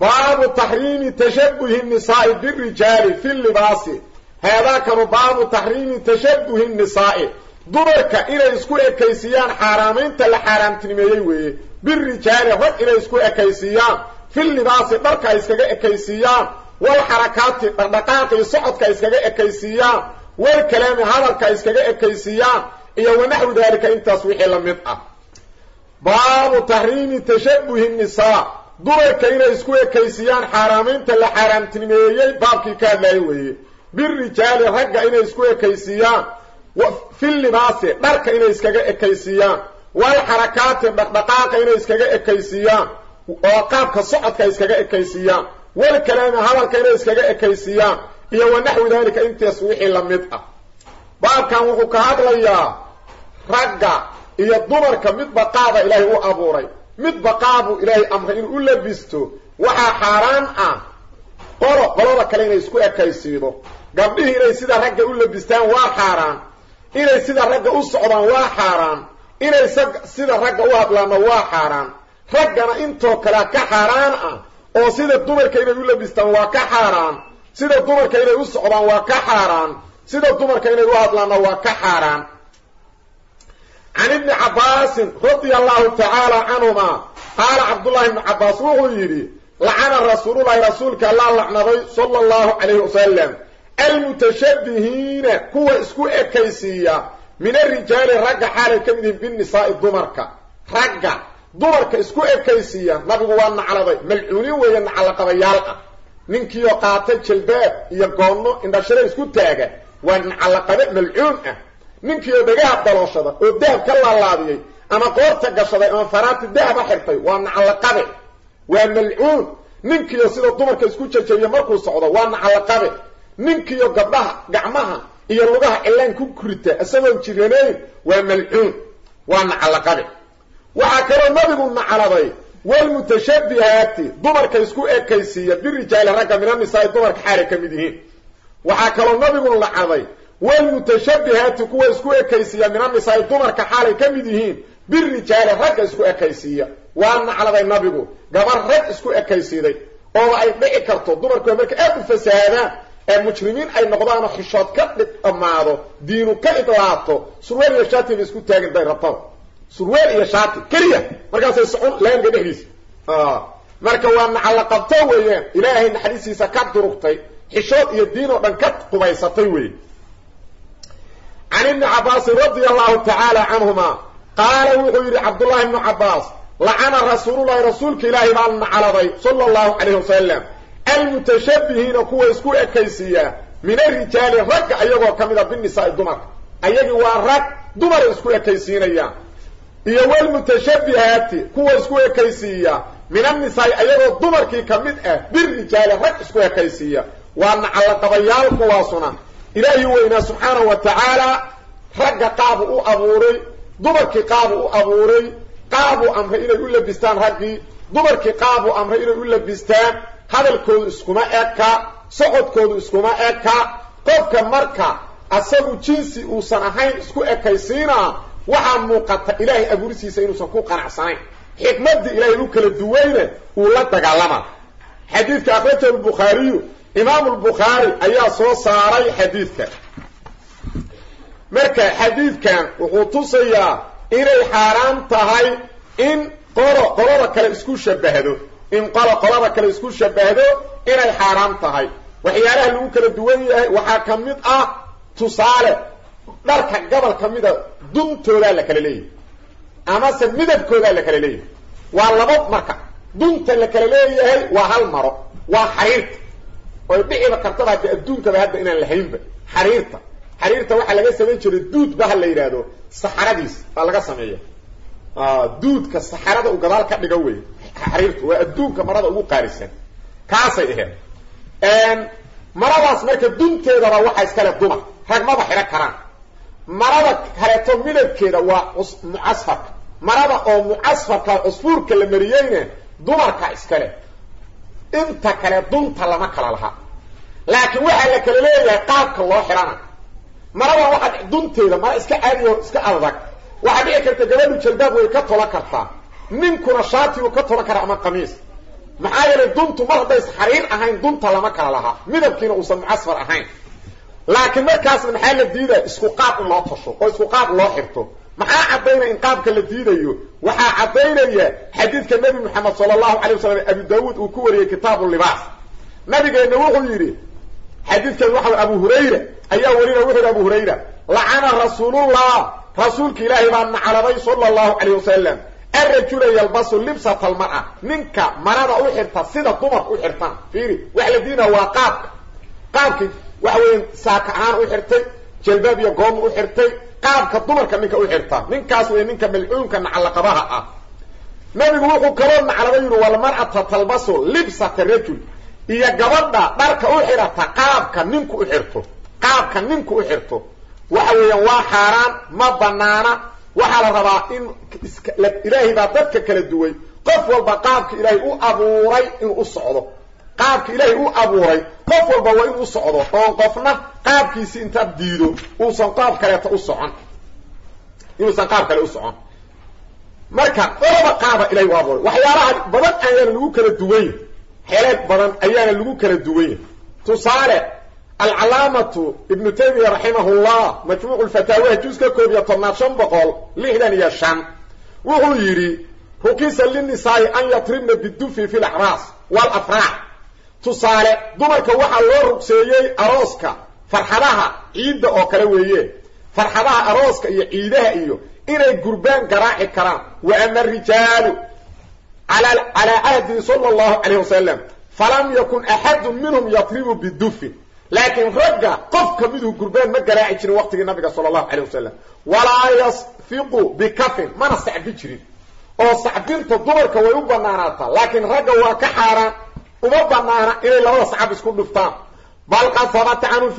baabu taxriimi tashabuhi nisaa'i birijaali fi libaasi. Haadaakanu baabu taxriimi tashabuhi nisaa'i. Dumarka inay isku ekaysiiyaan xaaraamaynta la xaaraamtinimeeyey weeye. Birijaali rag inay isku ekaysiiyaan. Fi libaasi dharka ay iskaga ekaysiiyaan. Wal xarakaati dhaqdhaqaaqa iyo socodka ay iskaga ekaysiiyaan. Wal kalaami hadalka ay iskaga ekaysiiyaan. Iyo wanaxwi daalika intaas wixii la mid ah. Baabu taxriimi tashabuhi nisaa dumarka inay isku ekaysiiyaan xaaraamaynta la xaaraamtinimeeyey baabkii ka hadlaaya weeye. Birijaali ragga inay isku ekaysiiyaan fi libaasi dharka inay iskaga ekaysiiyaan wal xarakaati dhaqdhaqaaqa inay iskaga ekaysiiyaan oo qaabka socodka ay iskaga ekaysiiyaan wal kalaami hadalka inay iskaga ekaysiiyaan iyo wanaxwi daalika intaas wixii la mid ah. Baabkan wuxuu ka hadlayaa ragga iyo dumarka midba qaaba ilaahay u abuuray midba qaabuu ilaahay amray inuu u labisto waxaa xaaraan ah qolo qolada kale inay isku ekaysiido. Gabdhihii inay sida ragga u labistaan waa xaaraan. Inay sida ragga u socdaan waa xaaraan. Inay sida ragga u hadlaanna waa xaaraan. Raggana intoo kalea ka xaaraan ah oo sida dumarka inay u labistaan waa ka xaaraan. Sida dumarka inay u socdaan waa ka xaaraan. Sida dumarka inay u hadlaanna waa ka xaaraan can ibni cabbaasin radia allahu tacaala canhuma qaala cabdullahi ibnu cabbaas wuxuu yidhi lacana rasuululahi rasuulka allaa lacnaday sala allahu calayhi wasalam almutashabihiina kuwa isku ekaysiiya min arijaali ragga xaalay ka mid yihiin binnisaa'i dumarka ragga dumarka isku ekaysiiya nabigu waa nacladay malcuuniin weeye nacalaqabayaal ah ninkiioo qaata jalbaab iyo goonno indhashada isku taaga waa nacalaqabe malcuun ah ninkiioo dhagaha dalooshada oo dahab ka laalaadiyey ama qoorta gashaday ama faraati dahaba xirtay waa nacalaqabe waa malcuun. Ninkiioo sida dumarka isku jajabiya markuu socdo waa nacalaqabe ninkiiyo gabdhaha gacmaha iyo lugaha cilaan ku kurita isagoon jiranayn waa malcuun. Waa nacalaqabe waxaa kaloo nabigu nacladay walmutashabihaati dumarka isku ekaysiiya birijaali ragga min anisaai dumarka xaalay ka mid yihiin. Waxaa kaloo nabigu nacday walmutashabihaati kuwa isku ekaysiiya min anisaai dumarka xaalay ka mid yihiin birijaali ragga isku ekaysiiya waa nacladay nabigu gabar rag isku ekaysiiday ooba ay dhici karto dumarku marka aad u fasahaadaan ee mujrimiin ay noqdaanoo xishood ka dhig dhammaado diinu ka idlaato surweel iyo shaati ba isku taagin day rabtada surweel iyo shaati keliya markaasay socon laamka dhexdiisa marka waa nacalla qabto weeyaan ilaahay naxariistiisa ka durugtay xishood iyo diin oo dhan ka qubaysatay weeye can ibni cabbaasin radia allahu tacaala canhuma qaala wuxuu yidhi cabdullahi ibnu cabbaas lacana rasuululahi rasuulka ilaahay baa nacladay sala allahu calayhi wasalam almutashabihiina kuwa isku ekaysiiya min arijaali ragga ayagoo ka mid a binisaai dumarka ayagii waa rag dumaray isku ekaysiinayaan iyo walmutashabihaati kuwa isku ekaysiiya min annisaai ayagoo dumarkii ka mid ah birijaali rag isku ekaysiiya waa nacallaqabayaal kuwaasuna ilaahi weynaa subxaanahu wa tacaala ragga qaabu u abuuray dumarkii qaabu u abuuray qaabuu amray inay u labistaan raggii dumarkii qaabuu amray inay u labistaan hadalkoodu iskuma eka socodkoodu iskuma eka qofka marka asagu jinsi uusan ahayn isku ekaysiinaa waxaa muuqata ilaahay abuurisiisa inuusan ku qanacsanayn xikmaddii ilaahay u kala duwayna uu la dagaalama. Xadiidka akhrajahu lbukhaariyu imaamu lbukhaari ayaa soo saaray xadiidka. Marka xadiidkan wuxuu tusayaa inay xaaraan tahay in qolo qolada kale isku shabahdo in qolo qolada kale isku shabahdo inay xaaraan tahay. Waxyaalaha lagu kala duwan yahay waxaa ka mid ah tusaale dharka gobol ka mida duntoodaa la kala leeyahay amase midabkoodaa la kala leeyahay. Waa laba marka dunta la kala leeyahay waa hal maro waa xariirta oy dhiciba kartaba hadda adduunkaba hadda inaan lahaynba xariirta. Xariirta waxaa laga samayn jiray duud ba ha la yidhaahdo. Saxaradiis baa laga sameeya. Duudka saxarada uu gadaal ka dhigo wey. Xariirtu waa adduunka marada ugu qaarisan. Kaasay ahayd. Maradaas marka dunteedaba waxaa iskale dumar rag maba xidhan karaan. Marada kaleeto midabkeeda waa mucasfarka marada oo mucasfarka cusfuurka la mariyeyna dumarka iskale inta kale dunta lama kala laha. Laakiin waxaa la kala leeyahay qaabka loo xidhana marada waxaa dunteeda mara iska caadiyo iska adag. Waxaa dhici karta gabadhu jalbaab way ka tolan kartaa. Ninkuna shaati uu ka tolan karaa ama qamiis. Maxaa yeelay duntu mar haddays xariir ahayn dunta lama kala lahaa midabkiina uusan mucasfar ahayn. Laakiin markaasna maxaa la diidaya isku qaab in loo tasho oo isku qaab loo xirto. Maxaa caddaynaya in qaabka la diidayo waxaa caddaynaya xadiidka nebi moxamed sala allahu calay wasalam abu daawuud uu ku wariyey kitaabu libaas. Nabigeenna wuxuu yidhi xadiidkan waxa abu hurayra ayaa warina wuxu yidhi abu hurayra lacana rasuulullah rasuulka ilaahay baa nacladay sala allahu calayh wasalam arajula yalbasu libsata almar'a. Ninka marada u xirta sida dumarka u xirtaan fiiri waxa la diinaa waa qaabka qaabkii waxa saaka ahaan u jalbaab iyo gooma u xirtay qaabka dumarka ninka u xirta. Ninkaas wey ninka malcuunka nacalaqabaha ah. Nabigu wuxuu kaloo nacladay yidhi walmar'ata talbasu libsata rajul. Iyo gabadha dharka u xirata qaabka ninku u xirto. Qaabka ninku u xirto. Waxa weeyaan waa xaaraan ma banaana waxaa la rabaa in ilaahay baa dadka kala duway. Qof walba qaabka ilaahay u abuuray inuu u socdo qaabka ilaahay u abuuray qof walba waa inuu socdo oon qofna qaabkiisi intaad diido uusan qaab kaleeta u socon. Inuusan qaab kale u socon. Marka qolaba qaaba ilahay u abuuray waxyaalaha badan ayaana lagu kala duwayn xeelad badan ayaana lagu kala duwayn tusaale alcalaamatu ibnu taymiya raximahullah majmuucu lfataawaha juuska koob iyo tobnaad shan boqol lixdan iyo shan. Wuxuu yidhi rukisa linisaai an yatribna bidufi fi lacraas walafraac tusaale dumarka waxaa loo rugseeyey arooska farxadaha ciidda oo kale weeye. Farxadaha arooska iyo ciidaha iyo inay gurbaan garaaci karaan. Wa ama arijaalu calaa ahdihi sala allahu calayh wasalam falam yakun axadu minhum yatribu bidufin laakiin ragga qof ka miduu gurbaan ma garaaci jirin waqtigii nabiga sala allahu calayh wasalam walaa yasfiqu bikafin mana sacbi jirin. Oo sacbinta dumarka way u banaanaataa laakiin ragga waa ka xaaraan uma banaana inay labada sacab isku dhuftaan. Bal qad habata canhu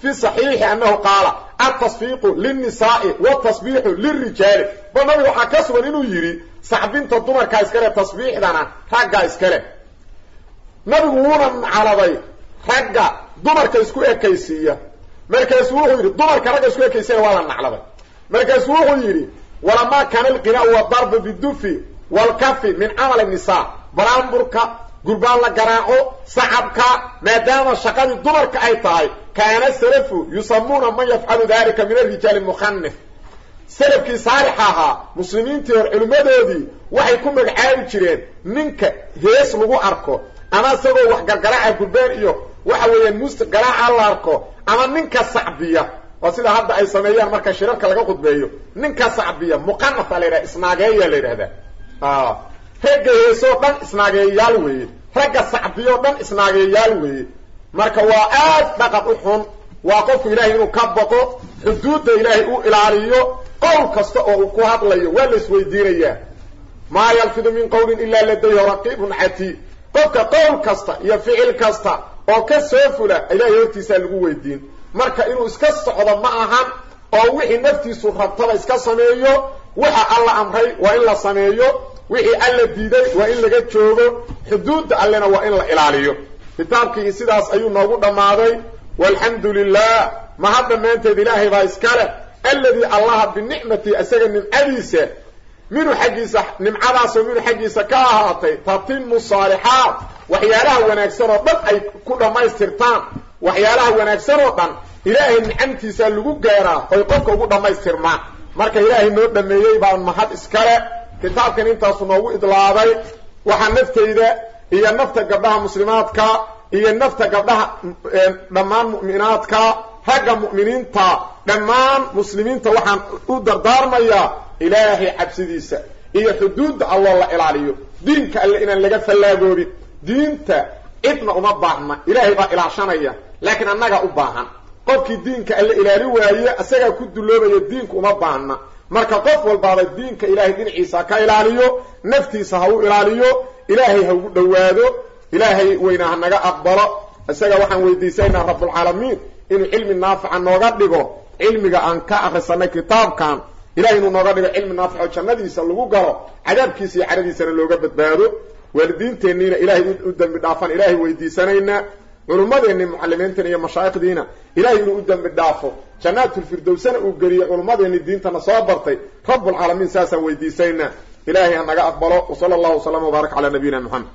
fi saxiixi annahu qaala altasfiiqu lilnisaai watasbiixu lilrijaali bal nabiga waxaa ka sugan inuu yidhi sacbinta dumarkaa iskale tasbiixdana raggaa iskale. Nabigu wuuna nacaladay ragga dumarka isku ekaysiiya. Markaasuu wuxuu yidhi dumarka ragga isku ekaysiiyana waa la nacladay markaasuu wuxuu yidhi walamaa kaana alqinaau wadarbu bidufi walkafi min camali nisaa baraamburka gurbaan la garaaco sacabka maadaama shaqadii dumarka ay tahay kaana salafu yusamuuna man yafcalu dalika min arijaali mukhanif salafkii saalixa ahaa muslimiintii hor culimmadoodii waxay ku magacaabi jireen ninka hees lagu arko ama isagoo wax gargaraaca gurbaan iyo waxa weeyaan mus garaaca la arko ama ninka sacbiya. Waa sida hadda ay sameeyaan marka shirarka laga khudbeeyo. Ninka sacbiya muqanafa la yidhaha isnaageeya la yidhahdaa ragga heesoo dhan isnaageeyayaal weeye ragga sacbiyoo dhan isnaageeyayaal weeye marka waa aad dhaqan u xun. Waa qofku ilaahay inuu ka baqo xuduudda ilaahay u ilaaliyo qowl kasta oo uu ku hadlayo waa la isweydiinayaa. Maa yalfidu min qowlin ilaa ladayhi raqiibun catiid qofka qowl kasta iyo ficil kasta oo ka soo fula ilaahay hortiisaa lagu weydiin. Marka inuu iska socdo ma ahan oo wixii naftiisu rabtaba iska sameeyo waxa alla amray waa in la sameeyo wixii alla diiday waa in laga joogo. Xuduudda allena waa in la ilaaliyo. Kitaabkii sidaas ayuu noogu dhammaaday. Walxamdu lilah mahad dhammaanteed ilaahay baa iskale. Alladii allaha binicmati isaga nimcadiisa minhu xaggiisa nimcadaasoo minhu xaggiisa ka ahaatay tatimu saalixaat waxyaalaha wanaagsan oo dhan ay ku dhammaystirtaan. Waxyaalaha wanaagsan oo dhan ilaahay nicamtiisa lagu gaaraa oy qofka ugu dhammaystirmaan. Marka ilaahay noo dhameeyey baan mahad iskale kitaabkan intaasu noogu idlaaday waxaa naftayda iyo nafta gabdhaha muslimaadka iyo nafta gabdhaha dhammaan mu'minaadka ragga mu'miniinta dhammaan muslimiinta waxaan u dardaarmayaa ilaahay cabsidiisa iyo xuduudda alloo la ilaaliyo. Diinka alle inaan laga fallaagoobin diinta cidna uma baahna ilaahay baa ilaashanaya laakiin annagaa u baahan. Qofkii diinka alle ilaali waaye isagaa ku duloobaya diinku uma baahna marka qof walbaaba diinka ilaahay dhinaciisa ka ilaaliyo naftiisa ha u ilaaliyo ilaahay ha ugu dhowaado ilaahay weyna ha naga aqbalo. Isaga waxaan weydiisanaynaa rabbulcaalamiin inuu cilmi naafica nooga dhigo cilmiga aan ka akrisanay kitaabkan. Ilahay inuu nooga dhigo cilmi naafico jannadiisa lagu galo cadaabkiisa iyo caradiisana looga badbaado. Waalidiinteenniina ilaahay u dembi dhaafan ilaahay weydiisanaynaa. Culummadeenni mucalimiintan iyo mashaayikhdiina ilahay inuu u dembi dhaafo jannaatulfirdowsana uu geliyo culummadeenni diintana soo bartay. Rabbulcaalamiin saasaan weydiisaynaa ilaahay ha naga aqbalo. Wsala allahu waslama wbaarak calaa nabiyina moxamed